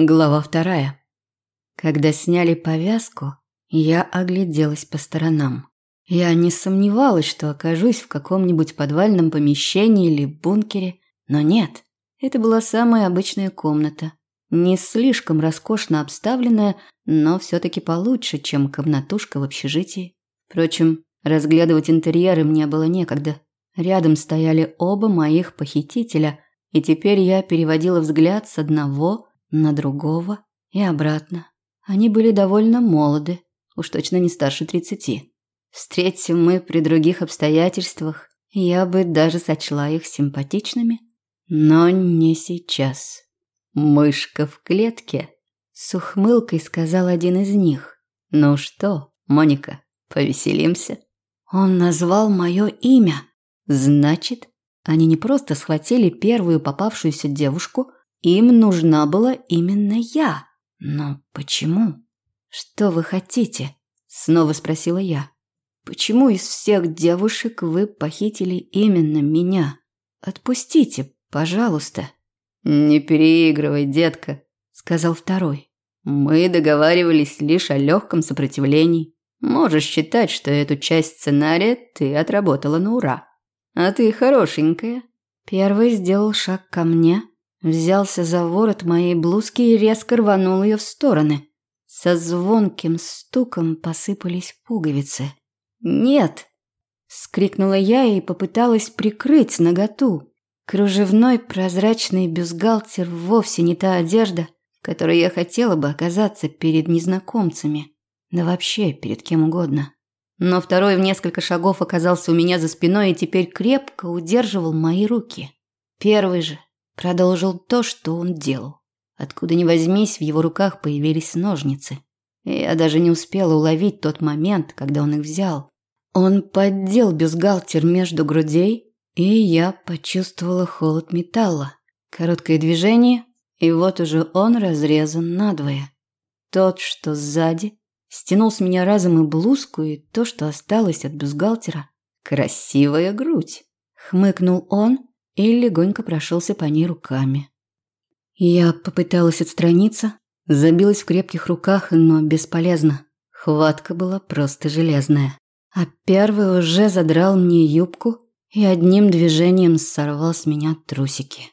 Глава вторая. Когда сняли повязку, я огляделась по сторонам. Я не сомневалась, что окажусь в каком-нибудь подвальном помещении или бункере, но нет. Это была самая обычная комната. Не слишком роскошно обставленная, но все-таки получше, чем комнатушка в общежитии. Впрочем, разглядывать интерьеры мне было некогда. Рядом стояли оба моих похитителя, и теперь я переводила взгляд с одного на другого и обратно. Они были довольно молоды, уж точно не старше тридцати. Встретим мы при других обстоятельствах, я бы даже сочла их симпатичными. Но не сейчас. Мышка в клетке, с ухмылкой сказал один из них. Ну что, Моника, повеселимся? Он назвал мое имя. Значит, они не просто схватили первую попавшуюся девушку, им нужна была именно я. Но почему? Что вы хотите? Снова спросила я. Почему из всех девушек вы похитили именно меня? Отпустите, пожалуйста. Не переигрывай, детка, сказал второй. Мы договаривались лишь о легком сопротивлении. Можешь считать, что эту часть сценария ты отработала на ура. А ты хорошенькая. Первый сделал шаг ко мне, взялся за ворот моей блузки и резко рванул ее в стороны. Со звонким стуком посыпались пуговицы. «Нет!» – скрикнула я и попыталась прикрыть наготу. Кружевной прозрачный бюстгальтер вовсе не та одежда, которой я хотела бы оказаться перед незнакомцами. Да вообще перед кем угодно. Но второй в несколько шагов оказался у меня за спиной и теперь крепко удерживал мои руки. Первый же продолжил то, что он делал. Откуда ни возьмись, в его руках появились ножницы. Я даже не успела уловить тот момент, когда он их взял. Он поддел бюстгальтер между грудей, и я почувствовала холод металла. Короткое движение, и вот уже он разрезан надвое. Тот, что сзади, стянул с меня разом и блузку, и то, что осталось от бюстгальтера. Красивая грудь. Хмыкнул он и легонько прошелся по ней руками. Я попыталась отстраниться, забилась в крепких руках, но бесполезно. Хватка была просто железная. А первый уже задрал мне юбку и одним движением сорвал с меня трусики.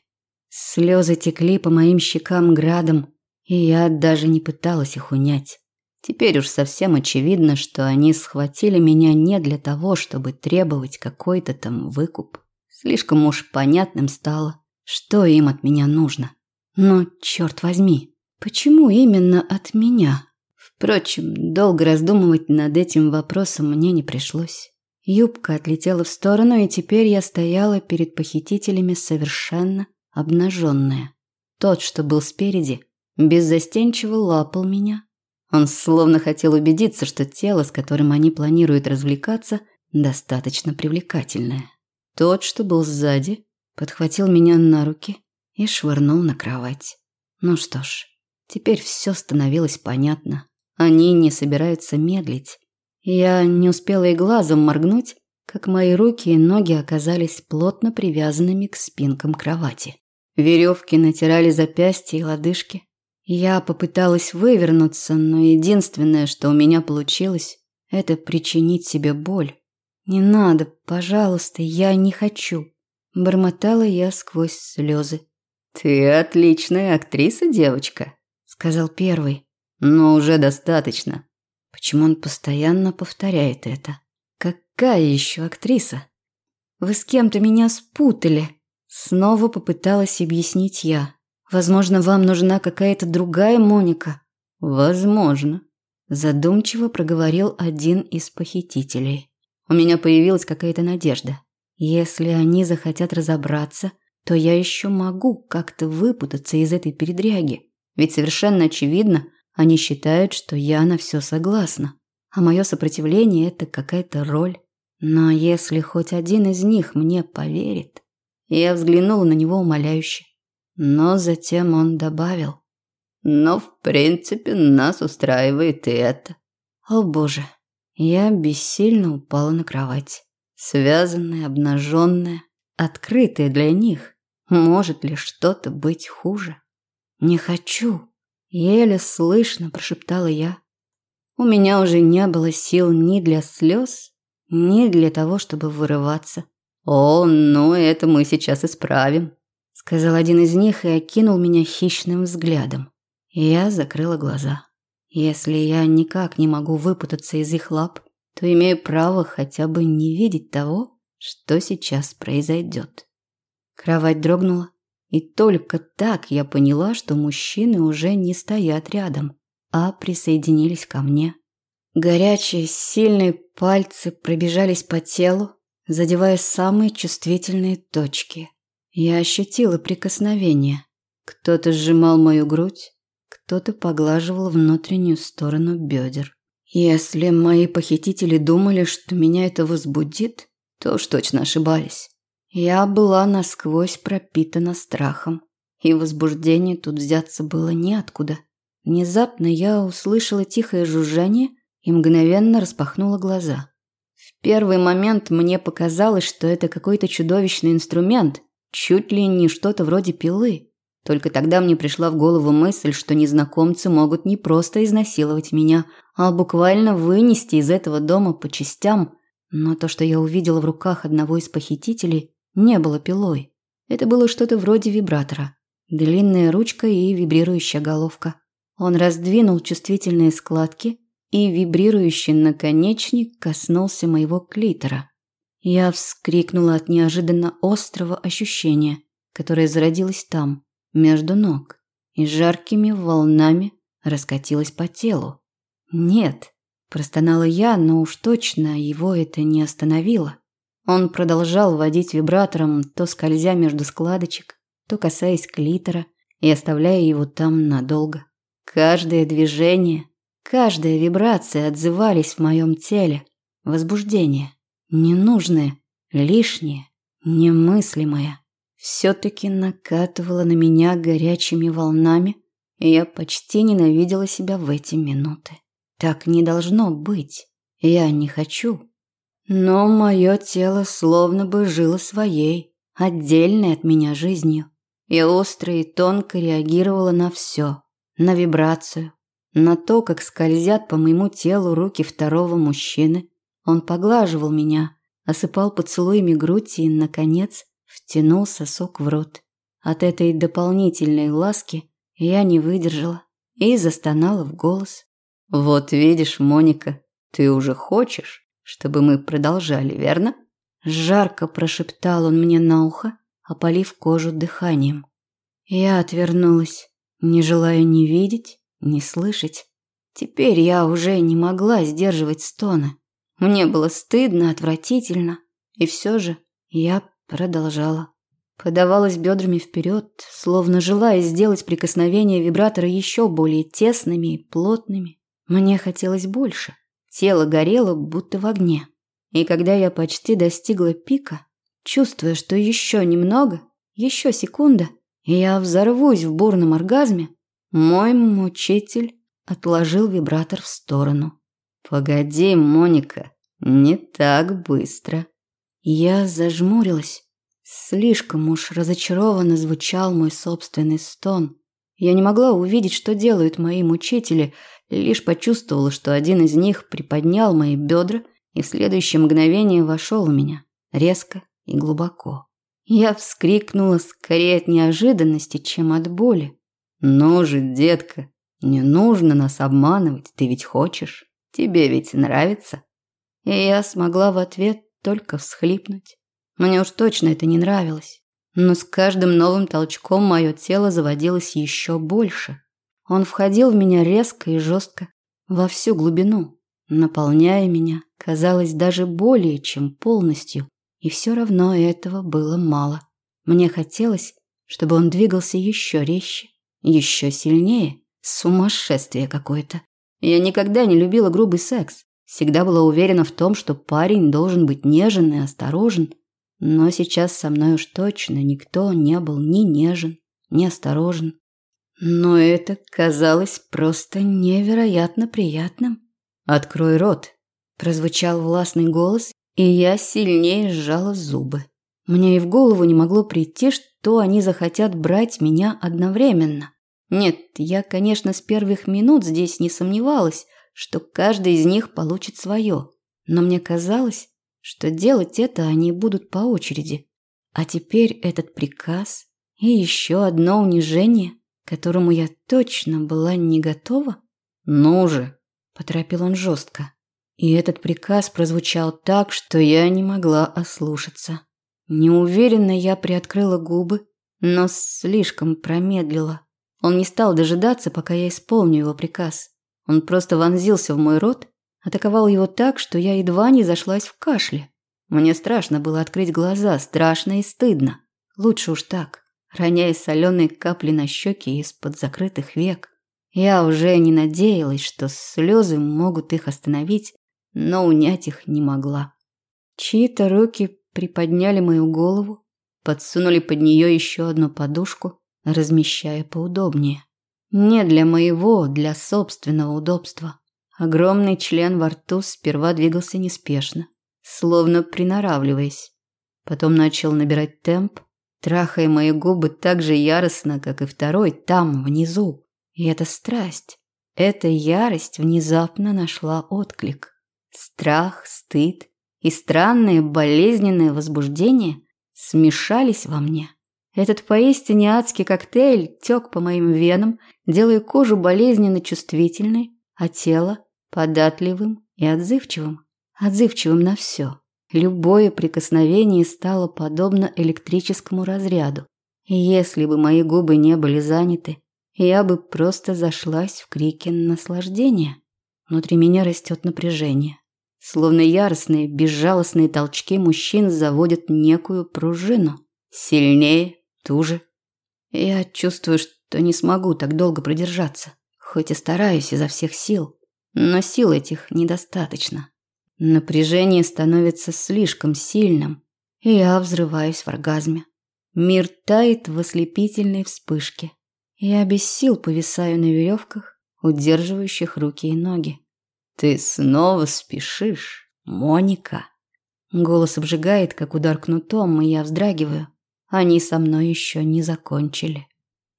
Слезы текли по моим щекам градом, и я даже не пыталась их унять. Теперь уж совсем очевидно, что они схватили меня не для того, чтобы требовать какой-то там выкуп. Слишком уж понятным стало, что им от меня нужно. Но, черт возьми, почему именно от меня? Впрочем, долго раздумывать над этим вопросом мне не пришлось. Юбка отлетела в сторону, и теперь я стояла перед похитителями совершенно обнаженная. Тот, что был спереди, беззастенчиво лапал меня. Он словно хотел убедиться, что тело, с которым они планируют развлекаться, достаточно привлекательное. Тот, что был сзади, подхватил меня на руки и швырнул на кровать. Ну что ж, теперь все становилось понятно. Они не собираются медлить. Я не успела и глазом моргнуть, как мои руки и ноги оказались плотно привязанными к спинкам кровати. Веревки натирали запястья и лодыжки. Я попыталась вывернуться, но единственное, что у меня получилось, это причинить себе боль. «Не надо, пожалуйста, я не хочу», – бормотала я сквозь слезы. «Ты отличная актриса, девочка», – сказал первый. «Но уже достаточно». Почему он постоянно повторяет это? Какая еще актриса? Вы с кем-то меня спутали. Снова попыталась объяснить я. Возможно, вам нужна какая-то другая Моника. Возможно. Задумчиво проговорил один из похитителей. У меня появилась какая-то надежда. Если они захотят разобраться, то я еще могу как-то выпутаться из этой передряги. Ведь совершенно очевидно, они считают, что я на все согласна. А мое сопротивление – это какая-то роль. Но если хоть один из них мне поверит... Я взглянула на него умоляюще. Но затем он добавил. Но, в принципе, нас устраивает и это. О боже, я бессильно упала на кровать. Связанная, обнаженная, открытая для них. Может ли что-то быть хуже? Не хочу. еле слышно прошептала я. У меня уже не было сил ни для слез, ни для того, чтобы вырываться. «О, ну это мы сейчас исправим», – сказал один из них и окинул меня хищным взглядом. Я закрыла глаза. Если я никак не могу выпутаться из их лап, то имею право хотя бы не видеть того, что сейчас произойдет. Кровать дрогнула, и только так я поняла, что мужчины уже не стоят рядом, а присоединились ко мне. Горячие, сильные пальцы пробежались по телу, задевая самые чувствительные точки. Я ощутила прикосновение. Кто-то сжимал мою грудь, кто-то поглаживал внутреннюю сторону бедер. Если мои похитители думали, что меня это возбудит, то уж точно ошибались. Я была насквозь пропитана страхом, и возбуждение тут взяться было неоткуда. Внезапно я услышала тихое жужжание и мгновенно распахнула глаза. В первый момент мне показалось, что это какой-то чудовищный инструмент, чуть ли не что-то вроде пилы. Только тогда мне пришла в голову мысль, что незнакомцы могут не просто изнасиловать меня, а буквально вынести из этого дома по частям. Но то, что я увидела в руках одного из похитителей, не было пилой. Это было что-то вроде вибратора. Длинная ручка и вибрирующая головка. Он раздвинул чувствительные складки, и вибрирующий наконечник коснулся моего клитора. Я вскрикнула от неожиданно острого ощущения, которое зародилось там, между ног, и жаркими волнами раскатилось по телу. «Нет», – простонала я, но уж точно его это не остановило. Он продолжал водить вибратором, то скользя между складочек, то касаясь клитора и оставляя его там надолго. Каждое движение, каждая вибрация отзывались в моем теле. Возбуждение, ненужное, лишнее, немыслимое, все-таки накатывало на меня горячими волнами, и я почти ненавидела себя в эти минуты. Так не должно быть. Я не хочу. Но мое тело словно бы жило своей, отдельной от меня жизнью. И остро и тонко реагировала на все. На вибрацию, на то, как скользят по моему телу руки второго мужчины. Он поглаживал меня, осыпал поцелуями грудь и, наконец, втянул сосок в рот. От этой дополнительной ласки я не выдержала и застонала в голос. «Вот видишь, Моника, ты уже хочешь?» чтобы мы продолжали, верно? Жарко прошептал он мне на ухо, опалив кожу дыханием. Я отвернулась, не желая ни видеть, ни слышать. Теперь я уже не могла сдерживать стоны. Мне было стыдно, отвратительно, и все же я продолжала. Подавалась бедрами вперед, словно желая сделать прикосновения вибратора еще более тесными и плотными. Мне хотелось больше. Тело горело, будто в огне. И когда я почти достигла пика, чувствуя, что еще немного, еще секунда, и я взорвусь в бурном оргазме, мой мучитель отложил вибратор в сторону. «Погоди, Моника, не так быстро». Я зажмурилась. Слишком уж разочарованно звучал мой собственный стон. Я не могла увидеть, что делают мои мучители – лишь почувствовала, что один из них приподнял мои бедра и в следующее мгновение вошел в меня, резко и глубоко. Я вскрикнула скорее от неожиданности, чем от боли. «Ну же, детка, не нужно нас обманывать, ты ведь хочешь, тебе ведь нравится». И я смогла в ответ только всхлипнуть. Мне уж точно это не нравилось. Но с каждым новым толчком мое тело заводилось еще больше. Он входил в меня резко и жестко, во всю глубину, наполняя меня, казалось, даже более чем полностью. И все равно этого было мало. Мне хотелось, чтобы он двигался еще резче, еще сильнее. Сумасшествие какое-то. Я никогда не любила грубый секс. Всегда была уверена в том, что парень должен быть нежен и осторожен. Но сейчас со мной уж точно никто не был ни нежен, ни осторожен. Но это казалось просто невероятно приятным. «Открой рот», – прозвучал властный голос, и я сильнее сжала зубы. Мне и в голову не могло прийти, что они захотят брать меня одновременно. Нет, я, конечно, с первых минут здесь не сомневалась, что каждый из них получит свое. Но мне казалось, что делать это они будут по очереди. А теперь этот приказ и еще одно унижение, к которому я точно была не готова. «Ну же!» – поторопил он жестко. И этот приказ прозвучал так, что я не могла ослушаться. Неуверенно я приоткрыла губы, но слишком промедлила. Он не стал дожидаться, пока я исполню его приказ. Он просто вонзился в мой рот, атаковал его так, что я едва не зашлась в кашле. Мне страшно было открыть глаза, страшно и стыдно. Лучше уж так, роняя соленые капли на щеки из-под закрытых век. Я уже не надеялась, что слезы могут их остановить, но унять их не могла. Чьи-то руки приподняли мою голову, подсунули под нее еще одну подушку, размещая поудобнее. Не для моего, для собственного удобства. Огромный член во рту сперва двигался неспешно, словно приноравливаясь. Потом начал набирать темп, трахая мои губы так же яростно, как и второй там, внизу. И эта страсть, эта ярость внезапно нашла отклик. Страх, стыд и странное болезненное возбуждение смешались во мне. Этот поистине адский коктейль тек по моим венам, делая кожу болезненно чувствительной, а тело податливым и отзывчивым отзывчивым на все. Любое прикосновение стало подобно электрическому разряду. И если бы мои губы не были заняты, я бы просто зашлась в крике наслаждения. Внутри меня растет напряжение. Словно яростные, безжалостные толчки мужчин заводят некую пружину. Сильнее, туже. Я чувствую, что не смогу так долго продержаться. Хоть и стараюсь изо всех сил. Но сил этих недостаточно. Напряжение становится слишком сильным, и я взрываюсь в оргазме. Мир тает в ослепительной вспышке. Я без сил повисаю на веревках, удерживающих руки и ноги. «Ты снова спешишь, Моника?» Голос обжигает, как удар кнутом, и я вздрагиваю. Они со мной еще не закончили.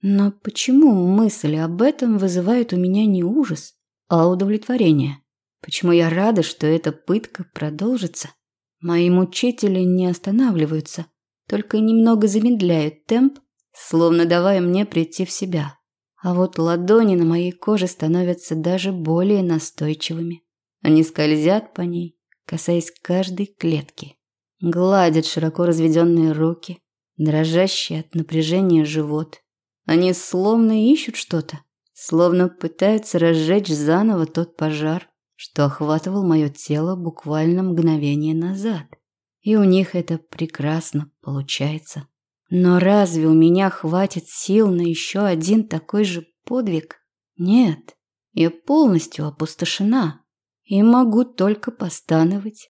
Но почему мысли об этом вызывают у меня не ужас, а удовлетворение? Почему я рада, что эта пытка продолжится? Мои мучители не останавливаются, только немного замедляют темп, словно давая мне прийти в себя. А вот ладони на моей коже становятся даже более настойчивыми. Они скользят по ней, касаясь каждой клетки. Гладят широко разведенные руки, дрожащий от напряжения живот. Они словно ищут что-то, словно пытаются разжечь заново тот пожар, что охватывал мое тело буквально мгновение назад. И у них это прекрасно получается. Но разве у меня хватит сил на еще один такой же подвиг? Нет, я полностью опустошена и могу только постановать,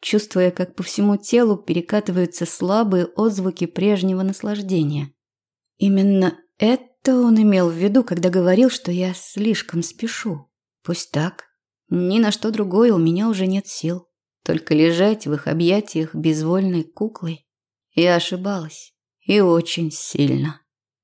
чувствуя, как по всему телу перекатываются слабые отзвуки прежнего наслаждения. Именно это он имел в виду, когда говорил, что я слишком спешу. Пусть так. Ни на что другое у меня уже нет сил. Только лежать в их объятиях безвольной куклой. Я ошибалась. И очень сильно.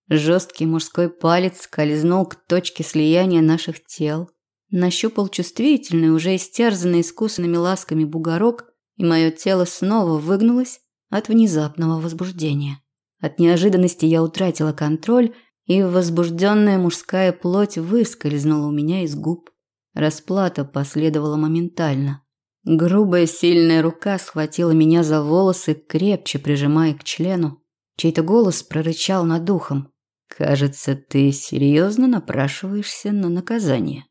Жесткий мужской палец скользнул к точке слияния наших тел, нащупал чувствительный, уже истерзанный искусанными ласками бугорок, и мое тело снова выгнулось от внезапного возбуждения. От неожиданности я утратила контроль, и возбужденная мужская плоть выскользнула у меня из губ. Расплата последовала моментально. Грубая сильная рука схватила меня за волосы, крепче прижимая к члену. Чей-то голос прорычал над ухом. «Кажется, ты серьезно напрашиваешься на наказание».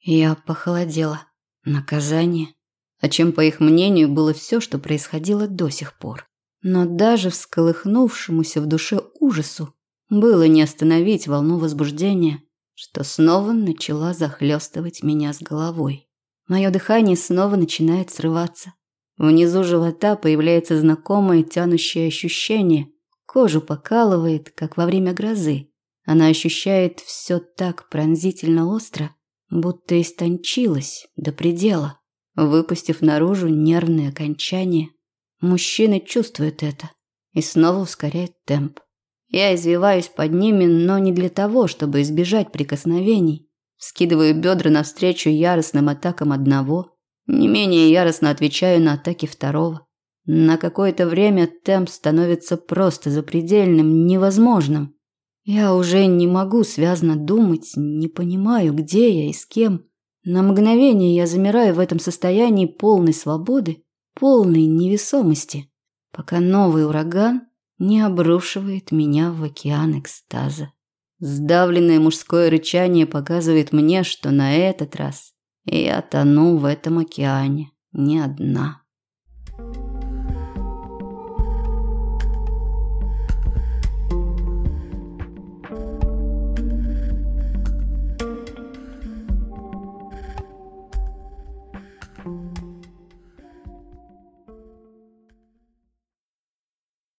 Я похолодела. Наказание? А чем, по их мнению, было все, что происходило до сих пор. Но даже всколыхнувшемуся в душе ужасу было не остановить волну возбуждения, что снова начала захлестывать меня с головой. Мое дыхание снова начинает срываться. Внизу живота появляется знакомое тянущее ощущение. Кожу покалывает, как во время грозы. Она ощущает все так пронзительно остро, будто истончилась до предела, выпустив наружу нервные окончания. Мужчина чувствует это и снова ускоряет темп. Я извиваюсь под ними, но не для того, чтобы избежать прикосновений. Скидываю бедра навстречу яростным атакам одного, не менее яростно отвечаю на атаки второго. На какое-то время темп становится просто запредельным, невозможным. Я уже не могу связно думать, не понимаю, где я и с кем. На мгновение я замираю в этом состоянии полной свободы, полной невесомости, пока новый ураган не обрушивает меня в океан экстаза. Сдавленное мужское рычание показывает мне, что на этот раз я тону в этом океане не одна. Thank you